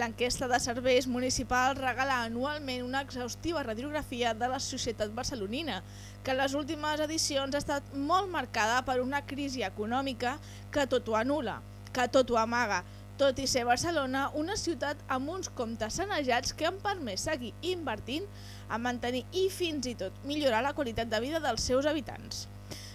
L'enquesta de serveis municipals regala anualment una exhaustiva radiografia de la societat barcelonina, que en les últimes edicions ha estat molt marcada per una crisi econòmica que tot ho anula, que tot ho amaga, tot i ser Barcelona una ciutat amb uns comptes sanejats que han permès seguir invertint a mantenir i fins i tot millorar la qualitat de vida dels seus habitants.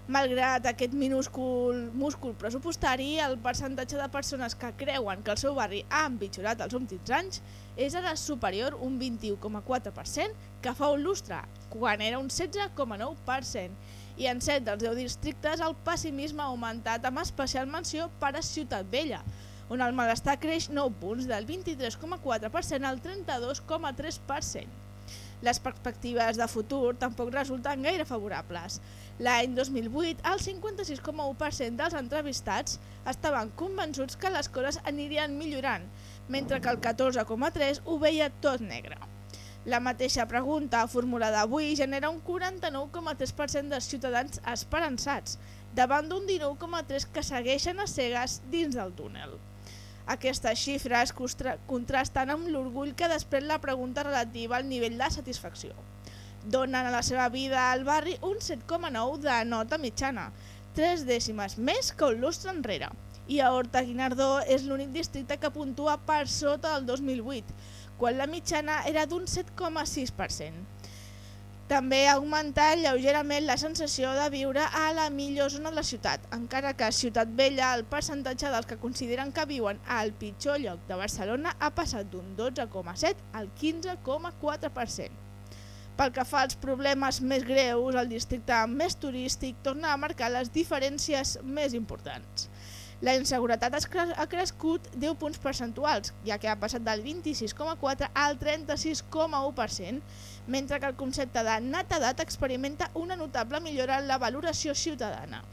Malgrat aquest minúscul múscul pressupostari, el percentatge de persones que creuen que el seu barri ha empitjorat els últims anys és ara superior un 21,4% que fa un lustre, quan era un 16,9%. I en 7 dels 10 districtes el pessimisme ha augmentat amb especial menció per a Ciutat Vella, on el malestar creix 9 punts del 23,4% al 32,3%. Les perspectives de futur tampoc resulten gaire favorables. L'any 2008, el 56,1% dels entrevistats estaven convençuts que les coses anirien millorant, mentre que el 14,3% ho veia tot negre. La mateixa pregunta formulada avui genera un 49,3% dels ciutadans esperançats, davant d'un 19,3% que segueixen a cegues dins del túnel. Aquestes xifres contrasten amb l'orgull que després la pregunta relativa al nivell de satisfacció. Donen a la seva vida al barri un 7,9 de nota mitjana, tres dècimes més que un lustre enrere. I a Horta Guinardó és l'únic districte que puntua per sota del 2008, quan la mitjana era d'un 7,6%. També ha augmentat lleugerament la sensació de viure a la millor zona de la ciutat, encara que a Ciutat Vella el percentatge dels que consideren que viuen al pitjor lloc de Barcelona ha passat d'un 12,7 al 15,4%. Pel que fa als problemes més greus, el districte més turístic torna a marcar les diferències més importants. La inseguretat ha cre- ha crescut 10 punts percentuals, ja que ha passat del 26,4 al 36,1%, mentre que el concepte de netedat experimenta una notable millora en la valoració ciutadana.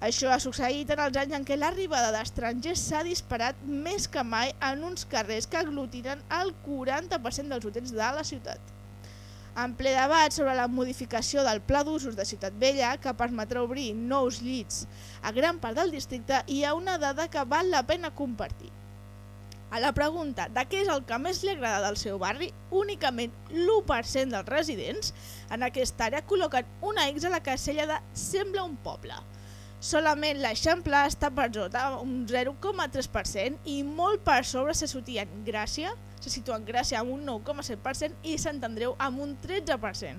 Això ha succeït en els anys en què l'arribada d'estrangers s'ha disparat més que mai en uns carrers que aglutinen el 40% dels hotels de la ciutat. En ple debat sobre la modificació del pla d'usos de Ciutat Vella, que permetrà obrir nous llits a gran part del districte, hi ha una dada que val la pena compartir. A la pregunta de què és el que més li agrada del seu barri, únicament l'1% dels residents en aquesta àrea col·loquen una X a la casella de Sembla un poble. Solament l'Eixample està per sota, un 0,3% i molt per sobre se situen Gràcia, se situen Gràcia amb un 9,7% i Sant Andreu amb un 13%.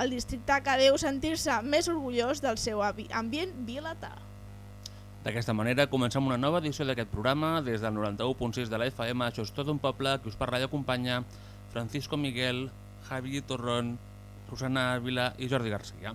El districte que deu sentir-se més orgullós del seu ambient vilatà. D'aquesta manera comencem una nova edició d'aquest programa des del 91.6 de la FM, això és tot un poble, que us parla i acompanya Francisco Miguel, Javi Torrón, Susana Ávila i Jordi Garcia.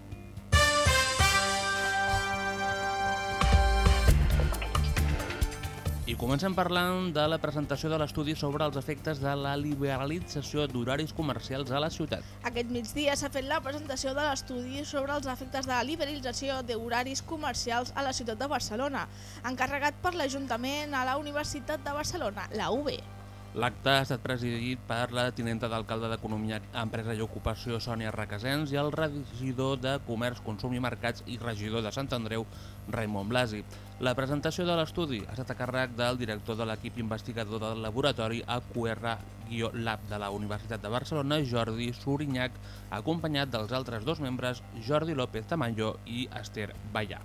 I comencem parlant de la presentació de l'estudi sobre els efectes de la liberalització d'horaris comercials a la ciutat. Aquest migdia s'ha fet la presentació de l'estudi sobre els efectes de la liberalització d'horaris comercials a la ciutat de Barcelona, encarregat per l'Ajuntament a la Universitat de Barcelona, la UB. L'acte ha estat presidit per la tinenta d'alcalde d'Economia, Empresa i Ocupació, Sònia Requesens, i el regidor de Comerç, Consum i Mercats i regidor de Sant Andreu, Raimon Blasi. La presentació de l'estudi ha estat a càrrec del director de l'equip investigador del laboratori AQR-Lab de la Universitat de Barcelona, Jordi Sorinyac, acompanyat dels altres dos membres, Jordi López Tamayo i Esther Ballà.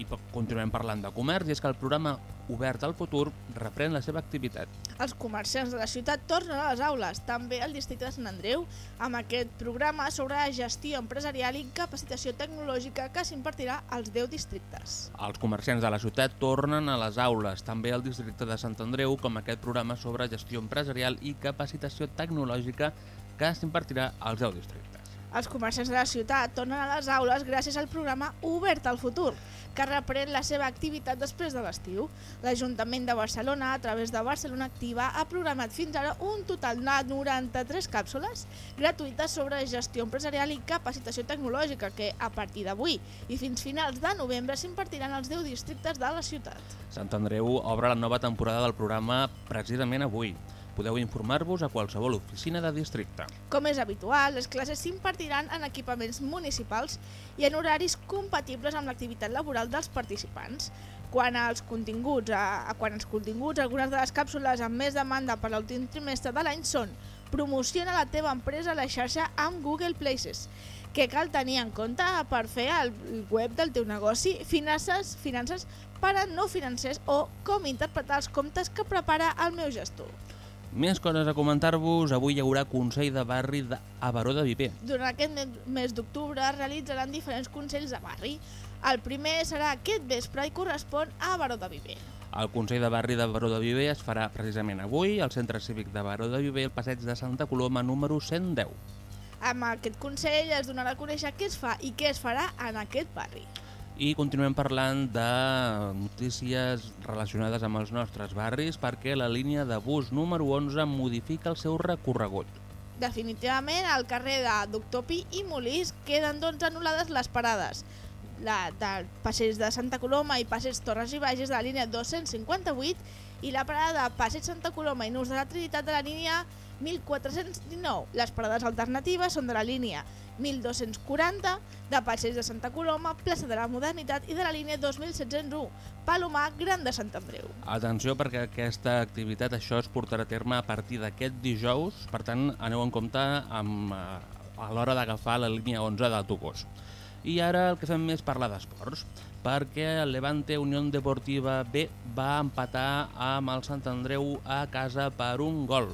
I continuem parlant de comerç i és que el programa Obert al Futur reprèn la seva activitat. Els comerciants de la ciutat tornen a les aules, també al districte de Sant Andreu, amb aquest programa sobre gestió empresarial i capacitació tecnològica que s'impartirà als 10 districtes. Els comerciants de la ciutat tornen a les aules, també al districte de Sant Andreu, com aquest programa sobre gestió empresarial i capacitació tecnològica que s'impartirà als 10 districtes. Els comerciants de la ciutat tornen a les aules gràcies al programa Obert al Futur, que reprèn la seva activitat després de l'estiu. L'Ajuntament de Barcelona, a través de Barcelona Activa, ha programat fins ara un total de 93 càpsules gratuïtes sobre gestió empresarial i capacitació tecnològica que, a partir d'avui i fins finals de novembre, s'impartiran als 10 districtes de la ciutat. Sant Andreu obre la nova temporada del programa precisament avui. Podeu informar-vos a qualsevol oficina de districte. Com és habitual, les classes s'impartiran en equipaments municipals i en horaris compatibles amb l'activitat laboral dels participants. Quan als continguts, a, quan continguts, algunes de les càpsules amb més demanda per l'últim trimestre de l'any són Promociona la teva empresa a la xarxa amb Google Places, que cal tenir en compte per fer el web del teu negoci, finances, finances per a no financers o com interpretar els comptes que prepara el meu gestor. Més coses a comentar-vos, avui hi haurà Consell de Barri de, a Baró de Viver. Durant aquest me- mes d'octubre es realitzaran diferents consells de barri. El primer serà aquest vespre i correspon a Baró de Viver. El Consell de Barri de Baró de Viver es farà precisament avui al Centre Cívic de Baró de Viver, al passeig de Santa Coloma número 110. Amb aquest consell es donarà a conèixer què es fa i què es farà en aquest barri. I continuem parlant de notícies relacionades amb els nostres barris perquè la línia de bus número 11 modifica el seu recorregut. Definitivament, al carrer de Doctor Pi i Molís queden doncs anul·lades les parades. La del passeig de Santa Coloma i passeig Torres i Bages de la línia 258 i la parada de passeig Santa Coloma i Nus de la Trinitat de la línia 1419. Les parades alternatives són de la línia 1240 de passeig de Santa Coloma, plaça de la Modernitat i de la línia 2701, Palomar, Gran de Sant Andreu. Atenció perquè aquesta activitat, això es portarà a terme a partir d'aquest dijous, per tant aneu en compte amb, eh, a l'hora d'agafar la línia 11 d'autobús. I ara el que fem és parlar d'esports, perquè el Levante Unión Deportiva B va empatar amb el Sant Andreu a casa per un gol.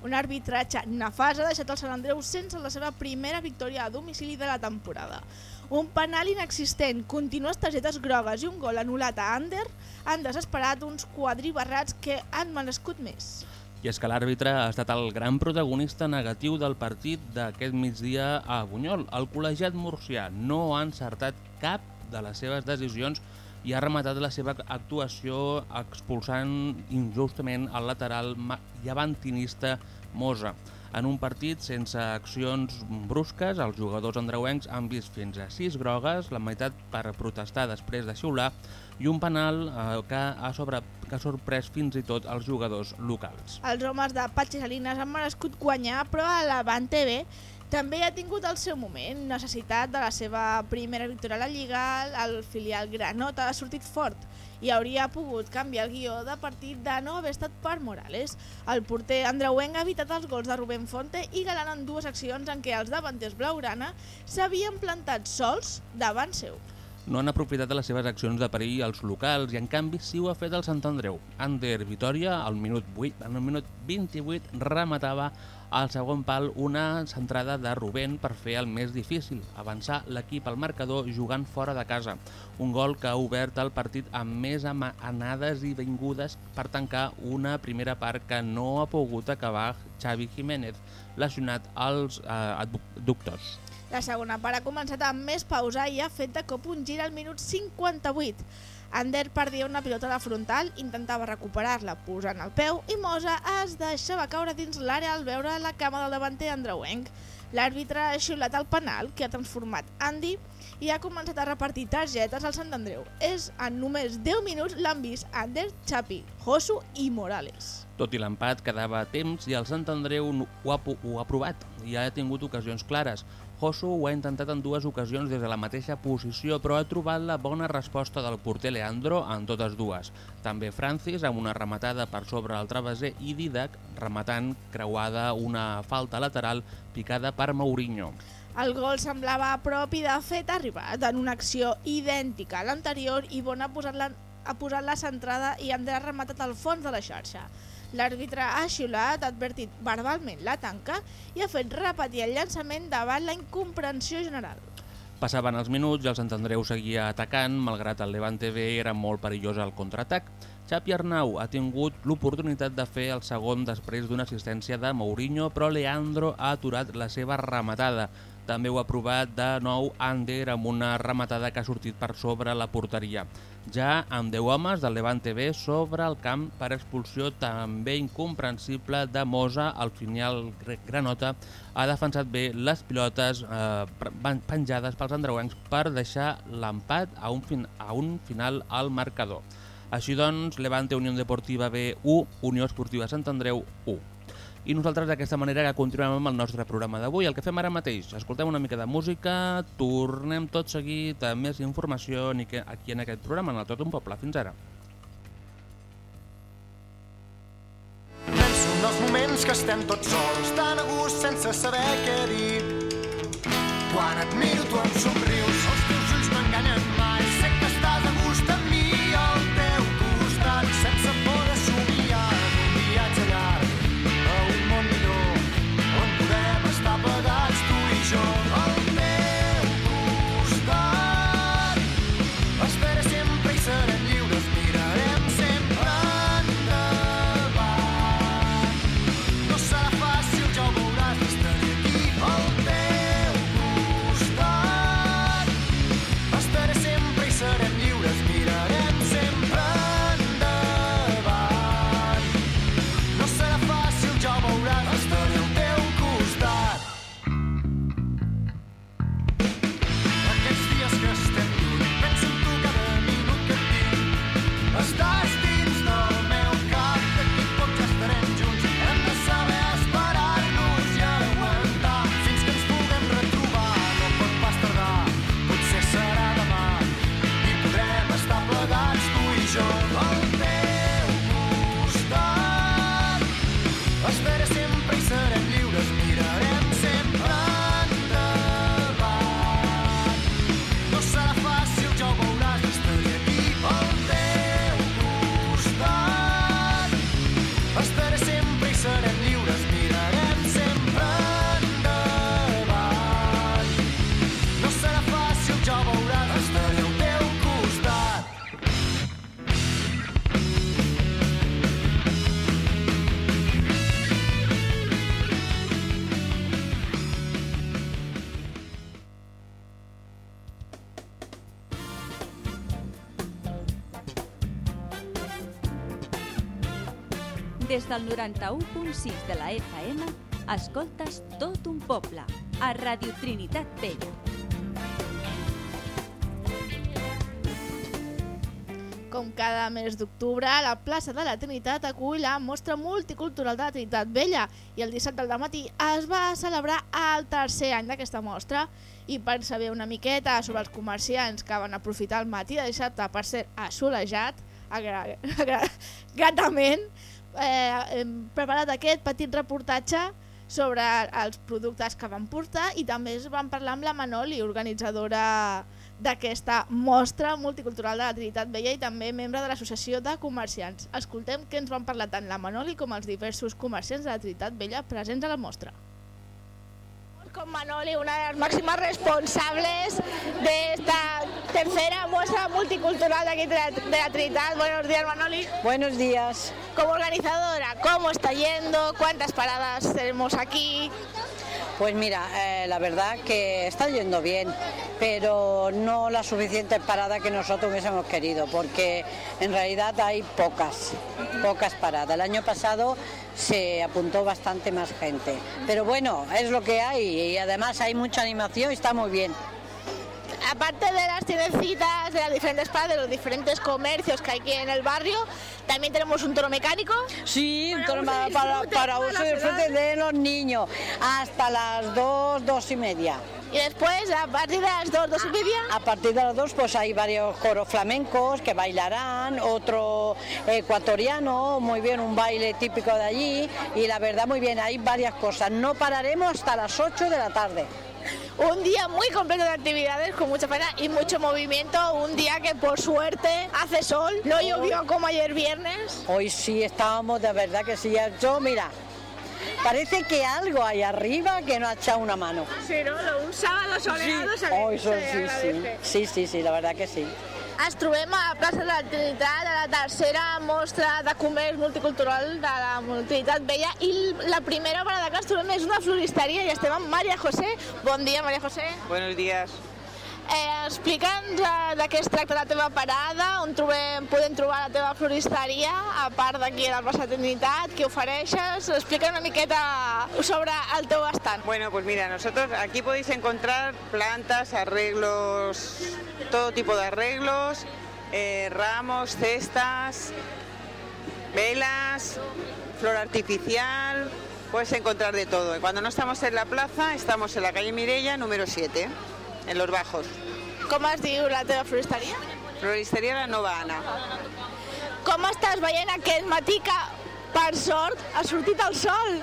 Un arbitratge nefast ha deixat el Sant Andreu sense la seva primera victòria a domicili de la temporada. Un penal inexistent, contínues targetes grogues i un gol anul·lat a Ander han desesperat uns quadribarrats que han merescut més. I és que l'àrbitre ha estat el gran protagonista negatiu del partit d'aquest migdia a Bunyol. El col·legiat murcià no ha encertat cap de les seves decisions i ha rematat la seva actuació expulsant injustament el lateral llevantinista Mosa. En un partit sense accions brusques, els jugadors andreuencs han vist fins a 6 grogues, la meitat per protestar després de xiular, i un penal eh, que, ha sobre, que ha sorprès fins i tot els jugadors locals. Els homes de Patxi Salinas han merescut guanyar, però a l'Avante B també ha tingut el seu moment. Necessitat de la seva primera victòria a la Lliga, el filial Granota ha sortit fort i hauria pogut canviar el guió de partit de no haver estat per Morales. El porter andreuenc ha evitat els gols de Rubén Fonte i galant en dues accions en què els davanters blaugrana s'havien plantat sols davant seu. No han aprofitat les seves accions de perill als locals i en canvi sí ho ha fet el Sant Andreu. Ander Vitoria, al minut 8, en el minut 28, rematava al segon pal una centrada de Rubén per fer el més difícil, avançar l'equip al marcador jugant fora de casa. Un gol que ha obert el partit amb més anades i vingudes per tancar una primera part que no ha pogut acabar Xavi Jiménez, lesionat als eh, adductors. La segona part ha començat amb més pausa i ha fet de cop un gir al minut 58. Ander perdia una pilota a la frontal, intentava recuperar-la posant el peu i Mosa es deixava caure dins l'àrea al veure la cama del davanter andreuenc. L'àrbitre ha xiulat el penal, que ha transformat Andy, i ha començat a repartir targetes al Sant Andreu. És en només 10 minuts l'han vist Ander, Chapi, Josu i Morales. Tot i l'empat quedava a temps i el Sant Andreu ho ha, ho ha provat i ha tingut ocasions clares. Josu ho ha intentat en dues ocasions des de la mateixa posició, però ha trobat la bona resposta del porter Leandro en totes dues. També Francis amb una rematada per sobre el travesser i Didac rematant creuada una falta lateral picada per Mourinho. El gol semblava propi de fet arribat en una acció idèntica a l'anterior i Bon ha posat la, ha posat la centrada i André ha rematat al fons de la xarxa. L'àrbitre ha xiulat, ha advertit verbalment la tanca i ha fet repetir el llançament davant la incomprensió general. Passaven els minuts i el Sant Andreu seguia atacant, malgrat el Levante B era molt perillós al contraatac. Xapi Arnau ha tingut l'oportunitat de fer el segon després d'una assistència de Mourinho, però Leandro ha aturat la seva rematada. També ho ha provat de nou Ander amb una rematada que ha sortit per sobre la porteria. Ja amb 10 homes del Levante B sobre el camp per expulsió també incomprensible de Mosa, al final Granota ha defensat bé les pilotes eh, penjades pels andreuencs per deixar l'empat a, un a un final al marcador. Així doncs, Levante Unió Deportiva B 1, Unió Esportiva Sant Andreu 1. I nosaltres d'aquesta manera que continuem amb el nostre programa d'avui. El que fem ara mateix, escoltem una mica de música, tornem tot seguit amb més informació aquí en aquest programa, en el Tot un Poble. Fins ara. Penso en els moments que estem tots sols, tan a gust sense saber què dir. Quan et miro tu em somrius, del 91.6 de la FM, escoltes tot un poble, a Radio Trinitat Vella. Com cada mes d'octubre, la plaça de la Trinitat acull la mostra multicultural de la Trinitat Vella i el dissabte al matí es va celebrar el tercer any d'aquesta mostra i per saber una miqueta sobre els comerciants que van aprofitar el matí de dissabte per ser assolejat, agra agra gratament, eh, hem preparat aquest petit reportatge sobre els productes que van portar i també es van parlar amb la Manoli, organitzadora d'aquesta mostra multicultural de la Trinitat Vella i també membre de l'Associació de Comerciants. Escoltem què ens van parlar tant la Manoli com els diversos comerciants de la Trinitat Vella presents a la mostra. Con Manoli, una de las máximas responsables de esta tercera muestra multicultural de aquí de la, de la Trinitat. Buenos días, Manoli. Buenos días. Como organizadora, ¿cómo está yendo? ¿Cuántas paradas tenemos aquí? Pues mira, eh, la verdad que está yendo bien, pero no la suficiente parada que nosotros hubiésemos querido, porque en realidad hay pocas, pocas paradas. El año pasado se apuntó bastante más gente, pero bueno, es lo que hay y además hay mucha animación y está muy bien. Aparte de las tiendecitas, de las diferentes paradas, de los diferentes comercios que hay aquí en el barrio, también tenemos un toro mecánico. Sí, para, uso y para, uso y disfrute de los niños, hasta las dos, dos y media. Y después, a partir de las 2, 2 y media, A partir de las dos, pues hay varios coros flamencos que bailarán, otro ecuatoriano, muy bien, un baile típico de allí, y la verdad, muy bien, hay varias cosas. No pararemos hasta las 8 de la tarde. Un día muy completo de actividades, con mucha pena y mucho movimiento. Un día que por suerte hace sol, no llovió como ayer viernes. Hoy sí estábamos, de verdad que sí. Yo, mira, parece que algo hay arriba que nos ha echado una mano. Sí, ¿no? Un sábado soleado se, se sí, sí. agradece. Sí, sí, sí, la verdad que sí. Ens trobem a la plaça de la Trinitat, a la tercera mostra de comerç multicultural de la Trinitat Vella i la primera parada que ens trobem és una floristeria i estem amb Maria José. Bon dia, Maria José. Buenos días. Eh, Explica'ns eh, de què es tracta la teva parada, on trobem, podem trobar la teva floristeria, a part d'aquí a la plaça Trinitat, què ofereixes? Explica una miqueta sobre el teu estant. Bueno, pues mira, nosotros aquí podéis encontrar plantas, arreglos, todo tipo de arreglos, eh, ramos, cestas, velas, flor artificial, puedes encontrar de todo. Cuando no estamos en la plaza, estamos en la calle Mirella, número 7, en Los Bajos. Com es diu la teva floristeria? Floristería La Nova Ana. Com estàs veient aquest matí que, per sort, ha sortit el sol?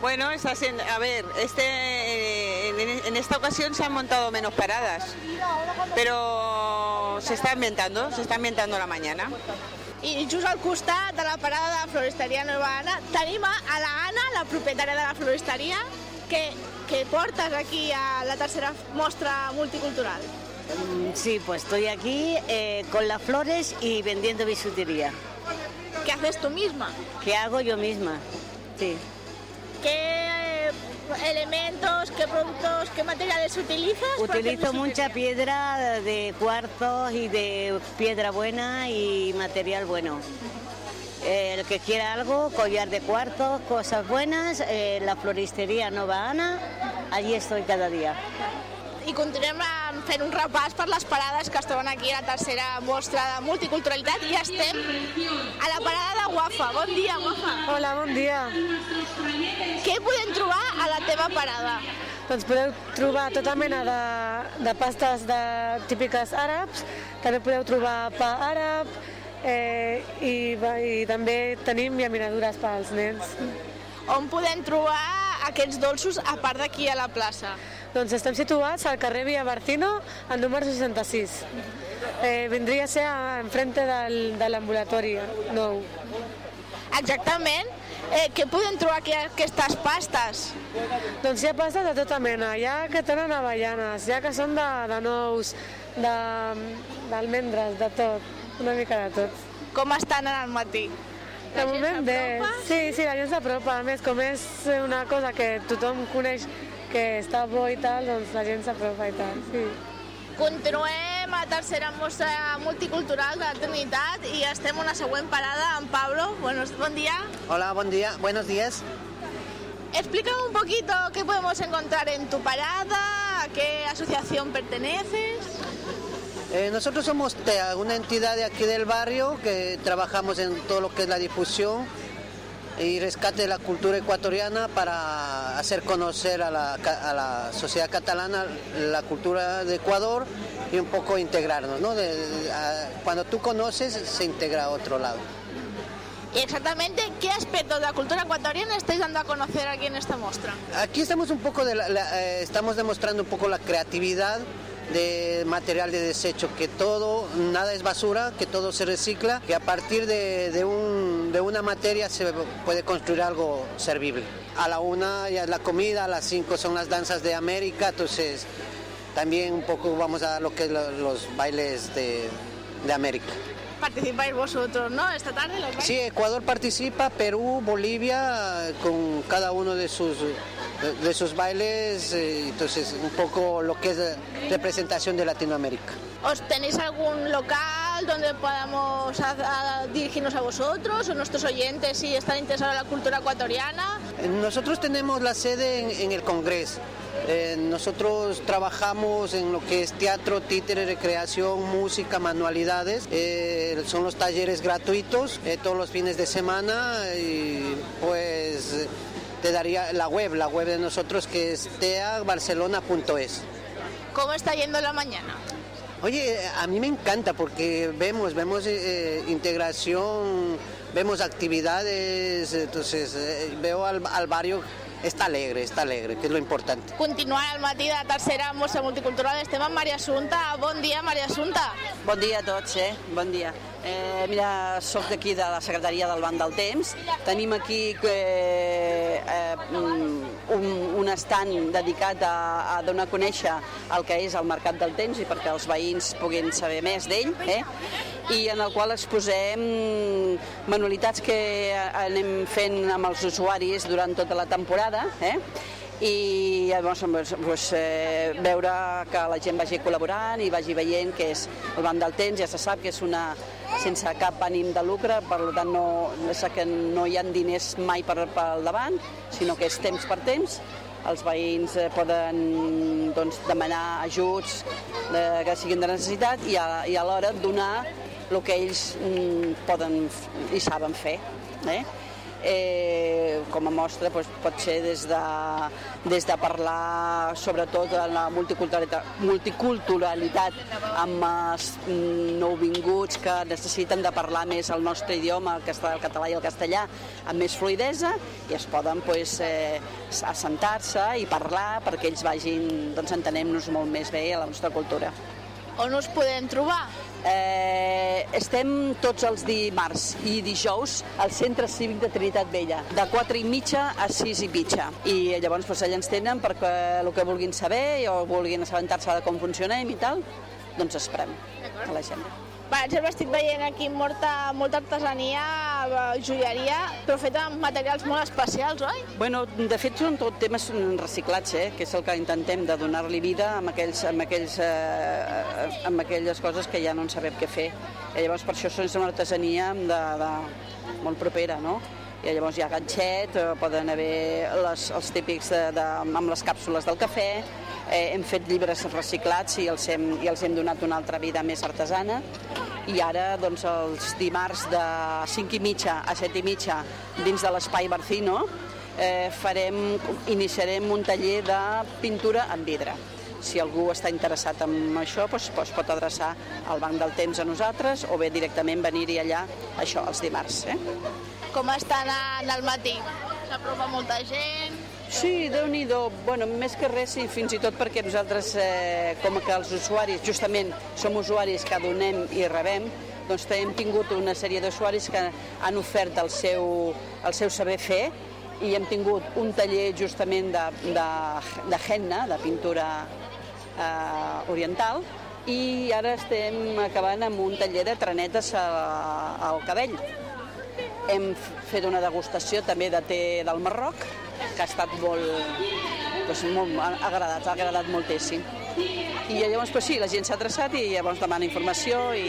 Bueno, está siendo- a ver, este, eh, en, en esta ocasión se han montado menos paradas, pero se está ambientando, se está ambientando la mañana. I just al costat de la parada de la floristeria Nova Anna tenim a a la Anna, la propietària de la floristeria, que, que portes aquí a la tercera mostra multicultural. Sí, pues estoy aquí eh, con las flores y vendiendo bisutería. ¿Qué haces tú misma? Que hago yo misma. Sí. ¿Qué eh, elementos, qué productos, qué materiales utilizas? Utilizo mucha piedra de cuarzo y de piedra buena y material bueno. Eh, el que quiera algo, collar de cuarzo, cosas buenas, eh, la floristería Nova Ana, allí estoy cada día. I continuem fent un repàs per les parades que es troben aquí a la tercera mostra de multiculturalitat i estem a la parada de Guafa. Bon dia, Guafa. Hola, bon dia. Què podem trobar a la teva parada? Doncs podeu trobar tota mena de, de pastes de, típiques àrabs, també podeu trobar pa àrab eh, i, i també tenim llaminadures pels nens. On podem trobar aquests dolços a part d'aquí a la plaça? Doncs estem situats al carrer Via Barcino, al número 66. Eh, vindria a ser enfrente del, de l'ambulatori nou. Exactament. Eh, què podem trobar aquí aquestes pastes? Doncs hi ha pastes de tota mena, hi ha que tenen avellanes, hi ha que són de, de nous, de- d'almendres, de, de tot, una mica de tot. Com estan en el matí? De moment bé, sí, sí, la gent s'apropa, a més com és una cosa que tothom coneix que està bo i tal, doncs la gent s'apropa i tal, sí. Continuem a la tercera mostra multicultural de la Trinitat i estem a una següent parada amb Pablo. Buenos, bon dia. Hola, buen día, buenos días. Explícame un poquito qué podemos encontrar en tu parada, a qué asociación perteneces. Eh, nosotros somos TEA, una entidad de aquí del barrio que trabajamos en todo lo que es la difusión y rescate de la cultura ecuatoriana para hacer conocer a la, a la sociedad catalana la cultura de Ecuador y un poco integrarnos. ¿no? De- de- a- cuando tú conoces, se integra a otro lado. Y exactamente qué aspectos de la cultura ecuatoriana estáis dando a conocer aquí en esta muestra. Aquí estamos un poco de la- la- eh, estamos demostrando un poco la creatividad de material de desecho, que todo, nada es basura, que todo se recicla, que a partir de, de un- de una materia se puede construir algo servible. A la una ya es la comida, a las cinco son las danzas de América, entonces también un poco vamos a lo que es lo- los bailes de, de América. Participáis vosotros, ¿no? Esta tarde los. Sí, Ecuador participa, Perú, Bolivia, con cada uno de sus, de sus bailes, eh, entonces un poco lo que es representación de Latinoamérica. ¿Os tenéis algún local donde podamos a- a dirigirnos a vosotros o nuestros oyentes si están interesados en la cultura ecuatoriana? Nosotros tenemos la sede en, en el Congreso. Eh, nosotros trabajamos en lo que es teatro, títere, recreación, música, manualidades. Eh, son los talleres gratuitos eh, todos los fines de semana y pues te daría la web, la web de nosotros que es teabarcelona.es. ¿Cómo está yendo la mañana? Oye, a mí me encanta porque vemos, vemos eh, integración, vemos actividades, entonces eh, veo al, al barrio está alegre, está alegre, que es lo importante. Continuant al matí de la tercera mostra multicultural estem amb Maria Assunta. Bon dia, Maria Assunta. Bon dia a tots, eh? Bon dia. Eh, mira, sóc d'aquí de la Secretaria del Banc del Temps. Tenim aquí eh, eh, un, un estant dedicat a, a donar a conèixer el que és el Mercat del Temps i perquè els veïns puguin saber més d'ell, eh? i en el qual exposem manualitats que anem fent amb els usuaris durant tota la temporada, eh? i llavors doncs, doncs, eh, veure que la gent vagi col·laborant i vagi veient que és el banc del temps, ja se sap que és una sense cap ànim de lucre, per tant no, que no hi ha diners mai per, al davant, sinó que és temps per temps, els veïns eh, poden doncs, demanar ajuts eh, que siguin de necessitat i, a, i alhora donar el que ells mm, poden i saben fer. Eh? Eh, com a mostra doncs, pot ser des de, des de parlar sobretot de la multiculturalitat, multiculturalitat amb els nouvinguts que necessiten de parlar més el nostre idioma, el, casta- el català i el castellà, amb més fluidesa i es poden doncs, eh, assentar-se i parlar perquè ells vagin doncs, entenem-nos molt més bé a la nostra cultura. On us podem trobar? Eh, estem tots els dimarts i dijous al Centre Cívic de Trinitat Vella, de 4 i mitja a 6 i mitja. I llavors doncs, allà ens tenen perquè el que vulguin saber o vulguin assabentar-se de com funcionem i tal, doncs esperem a la gent. Per exemple, estic veient aquí molta, molta artesania, joieria, però feta amb materials molt especials, oi? Bueno, de fet són tot temes reciclats, eh? que és el que intentem de donar-li vida amb, aquells, amb, aquells, eh, amb aquelles coses que ja no en sabem què fer. I llavors per això és una artesania de, de, molt propera, no? I llavors hi ha ganxet, eh, poden haver les, els típics de, de, amb les càpsules del cafè, eh, hem fet llibres reciclats i els, hem, i els hem donat una altra vida més artesana i ara doncs, els dimarts de 5 i mitja a 7 i mitja dins de l'espai Barcino eh, farem, iniciarem un taller de pintura en vidre. Si algú està interessat en això, doncs, doncs pot adreçar al Banc del Temps a nosaltres o bé directament venir-hi allà, això, els dimarts. Eh? Com estan el matí? S'apropa molta gent? Sí, déu nhi bueno, més que res, sí, fins i tot perquè nosaltres, eh, com que els usuaris, justament som usuaris que donem i rebem, doncs hem tingut una sèrie d'usuaris que han ofert el seu, el seu saber fer i hem tingut un taller justament de, de, de henna, de pintura eh, oriental, i ara estem acabant amb un taller de trenetes a, al cabell. Hem fet una degustació també de té del Marroc, que ha estat molt, doncs, molt ha agradat, ha agradat moltíssim. I llavors, doncs sí, la gent s'ha adreçat i llavors demana informació i,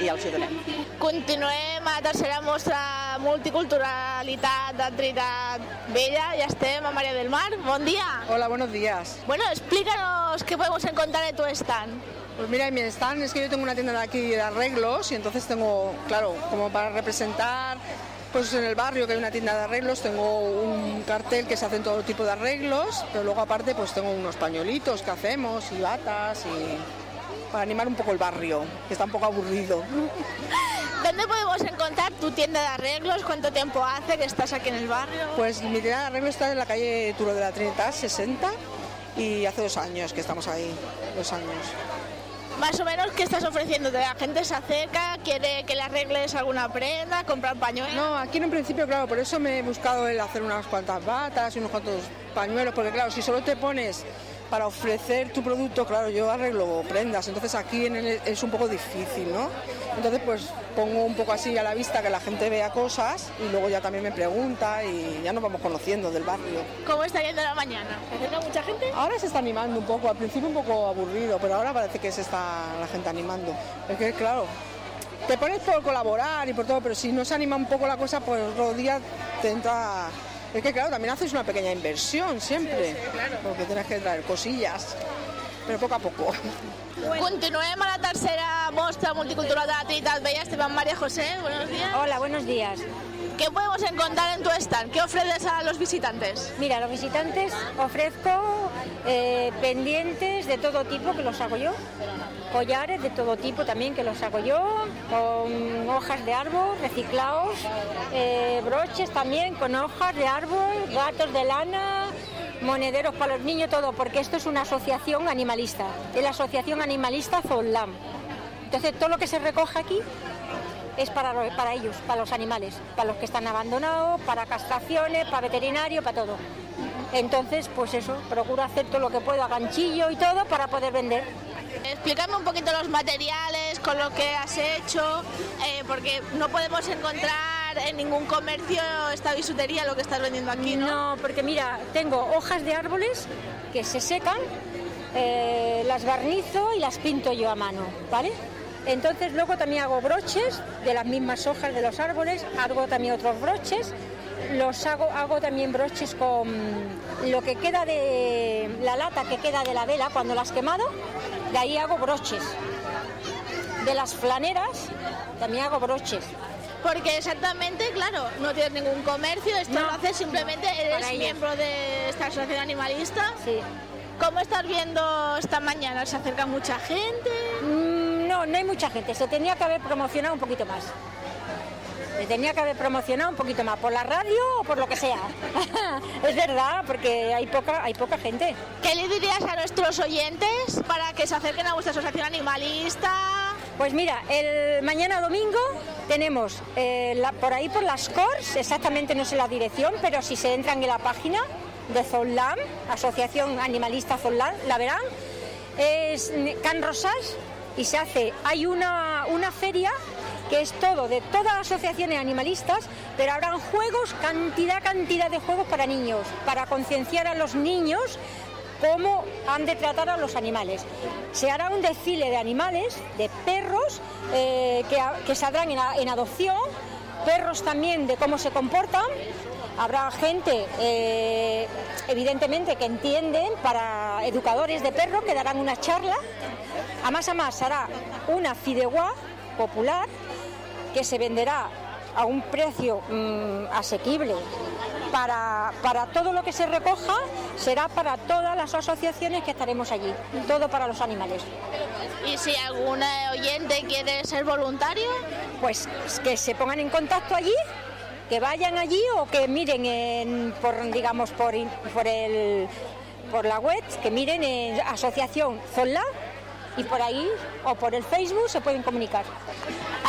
i ja els hi donem. Continuem a la tercera mostra multiculturalitat de Trinitat Vella. Ya estem a María del Mar. Buen día. Hola, buenos días. Bueno, explícanos qué podemos encontrar en tu stand. Pues mira, en mi stand es que yo tengo una tienda de aquí de arreglos y entonces tengo, claro, como para representar, pues en el barrio que hay una tienda de arreglos, tengo un cartel que se hacen todo tipo de arreglos, pero luego aparte pues tengo unos pañuelitos que hacemos y batas y para animar un poco el barrio, que está un poco aburrido. ¿Dónde podemos encontrar tu tienda de arreglos? ¿Cuánto tiempo hace que estás aquí en el barrio? Pues mi tienda de arreglos está en la calle Turo de la Trinidad 60 y hace dos años que estamos ahí, dos años. Más o menos, ¿qué estás ofreciendo? ¿La gente se acerca, quiere que le arregles alguna prenda, comprar pañuelos? No, aquí en un principio, claro, por eso me he buscado el hacer unas cuantas batas y unos cuantos pañuelos, porque claro, si solo te pones para ofrecer tu producto, claro, yo arreglo prendas, entonces aquí en el- es un poco difícil, ¿no? Entonces pues pongo un poco así a la vista que la gente vea cosas y luego ya también me pregunta y ya nos vamos conociendo del barrio. ¿Cómo está yendo la mañana? ¿Se acerca mucha gente? Ahora se está animando un poco, al principio un poco aburrido, pero ahora parece que se está la gente animando. Es que claro, te pones por colaborar y por todo, pero si no se anima un poco la cosa, pues otro día te entra... Es que claro, también haces una pequeña inversión siempre, porque tienes que traer cosillas, pero poco a poco. Continuem a la tercera mostra multicultural de la Trinitat Vella. Estem amb María José. Buenos días. Hola, buenos días. ¿Qué podemos encontrar en tu stand? ¿Qué ofreces a los visitantes? Mira, a los visitantes ofrezco eh, pendientes de todo tipo, que los hago yo. Collares de todo tipo también que los hago yo, con hojas de árbol reciclados, eh, broches también con hojas de árbol, gatos de lana, monederos para los niños, todo, porque esto es una asociación animalista, es la asociación animalista Zollam. Entonces todo lo que se recoge aquí es para, para ellos, para los animales, para los que están abandonados, para castraciones, para veterinario, para todo. Entonces, pues eso, procuro hacer todo lo que puedo a ganchillo y todo para poder vender. Explícame un poquito los materiales, con lo que has hecho, eh, porque no podemos encontrar en ningún comercio esta bisutería lo que estás vendiendo aquí, ¿no? No, porque mira, tengo hojas de árboles que se secan, eh, las barnizo y las pinto yo a mano, ¿vale? Entonces luego también hago broches de las mismas hojas de los árboles, hago también otros broches, los hago, hago también broches con lo que queda de la lata que queda de la vela cuando la has quemado, de ahí hago broches. De las flaneras también hago broches. Porque exactamente, claro, no tienes ningún comercio, esto No. lo haces simplemente, eres miembro de esta asociación animalista. Sí. ¿Cómo estás viendo esta mañana? ¿Se acerca mucha gente? Mm, No, no hay mucha gente. Se tenía que haber promocionado un poquito más. Se tenía que haber promocionado un poquito más, por la radio o por lo que sea. es verdad, porque hay poca, hay poca gente. ¿Qué le dirías a nuestros oyentes para que se acerquen a vuestra asociación animalista? Pues mira, el mañana domingo tenemos eh, la- por ahí por las Cors, exactamente no sé la dirección, pero si se entran en la página de Zollam, Asociación Animalista Zollam, la verán, es Can Rosas y se hace, hay una, una feria que es todo de todas las asociaciones animalistas, pero habrán juegos, cantidad, cantidad de juegos para niños, para concienciar a los niños cómo han de tratar a los animales. Se hará un desfile de animales, de perros, eh, que, que saldrán en adopción, perros también de cómo se comportan. Habrá gente, eh, evidentemente, que entienden, para educadores de perros, que darán una charla. A más a más hará una fideuá popular que se venderá a un precio mm, asequible. Para, para todo lo que se recoja será para todas las asociaciones que estaremos allí, todo para los animales. Y si algún oyente quiere ser voluntario, Pues que se pongan en contacto allí, que vayan allí o que miren en, por, digamos, por, por, el, por la web, que miren en Asociación Zola y por ahí o por el Facebook se pueden comunicar.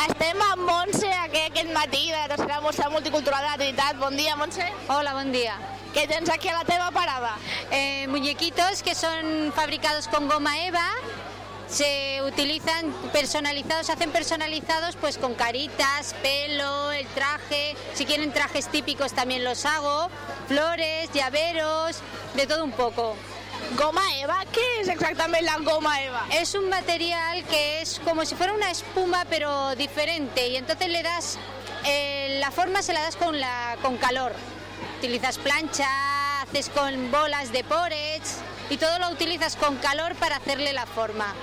estem amb Montse aquest, aquest matí de la tercera mostra multicultural de la Trinitat. Bon dia, Montse. Hola, buen día. ¿Qué tens aquí a la teva parada? Eh, muñequitos que son fabricados con goma eva, se utilizan personalizados, se hacen personalizados pues con caritas, pelo, el traje, si quieren trajes típicos también los hago, flores, llaveros, de todo un poco. ¿Goma eva? ¿Qué es exactamente la goma eva? Es un material que es como si fuera una espuma pero diferente y entonces le das, eh, la forma se la das con, la, con calor. Utilizas plancha, haces con bolas de porets y todo lo utilizas con calor para hacerle la forma.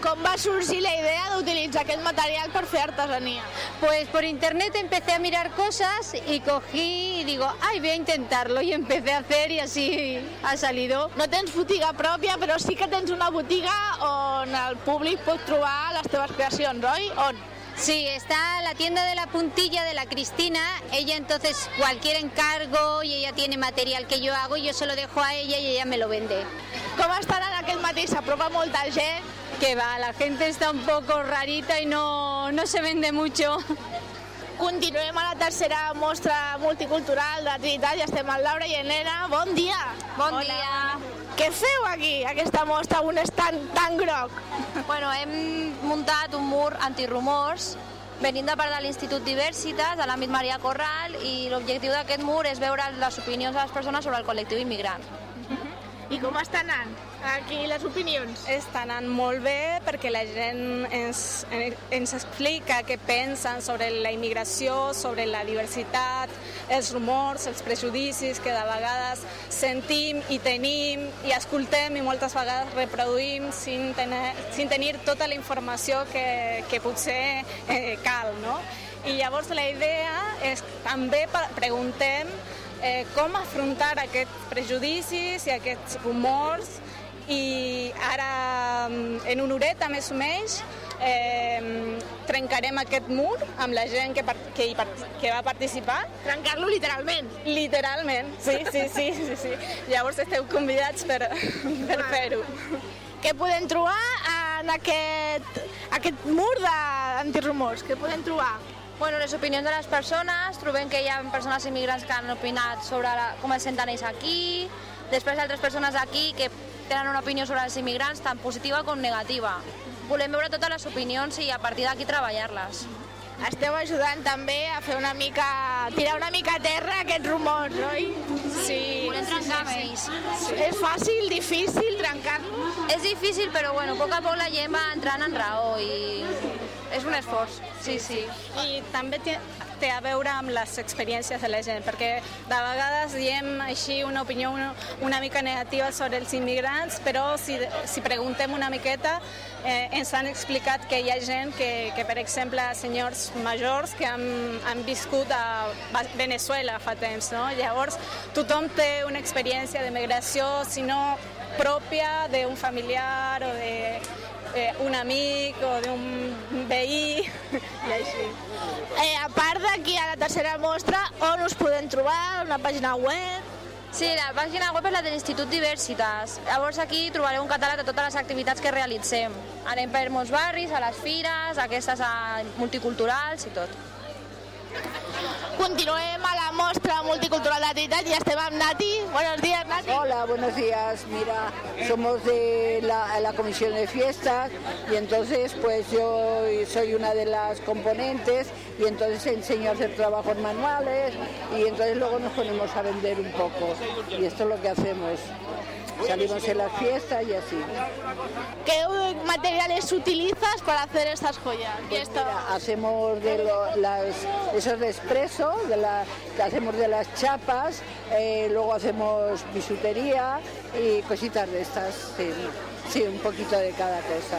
Com va sorgir la idea d'utilitzar aquest material per fer artesania? Pues por internet empecé a mirar cosas y cogí y digo, ay, voy a intentarlo y empecé a hacer y así ha salido. No tens botiga pròpia, però sí que tens una botiga on el públic pot trobar les teves creacions, oi? On? Sí, está la tienda de la puntilla de la Cristina. Ella entonces cualquier encargo y ella tiene material que yo hago y yo se lo dejo a ella y ella me lo vende. Com estaran aquest matí? S'apropa molta gent? Que va, la gente está un poco rarita y no, no se vende mucho. Continuem a la tercera mostra multicultural de Trinitat i estem amb Laura i en Nena. Bon dia! Bon dia. Què feu aquí, aquesta mostra, un estant tan groc? Bueno, hem muntat un mur antirumors venint de part de l'Institut Diversitas, de l'àmbit Maria Corral, i l'objectiu d'aquest mur és veure les opinions de les persones sobre el col·lectiu immigrant. I com està anant aquí les opinions? Està anant molt bé perquè la gent ens, ens explica què pensen sobre la immigració, sobre la diversitat, els rumors, els prejudicis que de vegades sentim i tenim i escoltem i moltes vegades reproduïm sin, tener, sin tenir tota la informació que, que potser eh, cal. No? I llavors la idea és també preguntem eh, com afrontar aquests prejudicis i aquests rumors i ara mm, en una horeta més o menys eh, trencarem aquest mur amb la gent que, que, hi que va participar. Trencar-lo literalment? Literalment, sí, sí, sí, sí, sí. Llavors esteu convidats per, per fer-ho. Què podem trobar en aquest, aquest mur d'antirumors? Què podem trobar? Bueno, les opinions de les persones, trobem que hi ha persones immigrants que han opinat sobre la, com es senten ells aquí, després altres persones aquí que tenen una opinió sobre els immigrants tan positiva com negativa. Volem veure totes les opinions i a partir d'aquí treballar-les. Esteu ajudant també a fer una mica... tirar una mica a terra aquests rumors, oi? Sí. Volem trencar amb ells. Sí. És fàcil, difícil trencar-los? És difícil, però bueno, a poc a poc la gent va entrant en raó i és un esforç, sí, sí. I també té, a veure amb les experiències de la gent, perquè de vegades diem així una opinió una, una mica negativa sobre els immigrants, però si, si preguntem una miqueta eh, ens han explicat que hi ha gent que, que per exemple, senyors majors que han, han viscut a Venezuela fa temps, no? Llavors, tothom té una experiència de migració, si no pròpia d'un familiar o de eh, un amic o d'un veí i així. Eh, a part d'aquí a la tercera mostra, on us podem trobar? Una pàgina web? Sí, la pàgina web és la de l'Institut Diversitas. Llavors aquí trobareu un catàleg de totes les activitats que realitzem. Anem per molts barris, a les fires, aquestes a multiculturals i tot. Continuem a la mostra multicultural de Trinitat y estem amb Nati. Buenos días, Nati. Hola, buenos días. Mira, somos de la, la comisión de fiestas y entonces pues yo soy una de las componentes y entonces enseño a hacer trabajos manuales y entonces luego nos ponemos a vender un poco y esto es lo que hacemos. Salimos en las fiestas y así. ¿Qué materiales utilizas para hacer estas joyas? Pues mira, hacemos de lo- las, esos de expreso, de la, que hacemos de las chapas, eh, luego hacemos bisutería y cositas de estas, sí, sí, un poquito de cada cosa.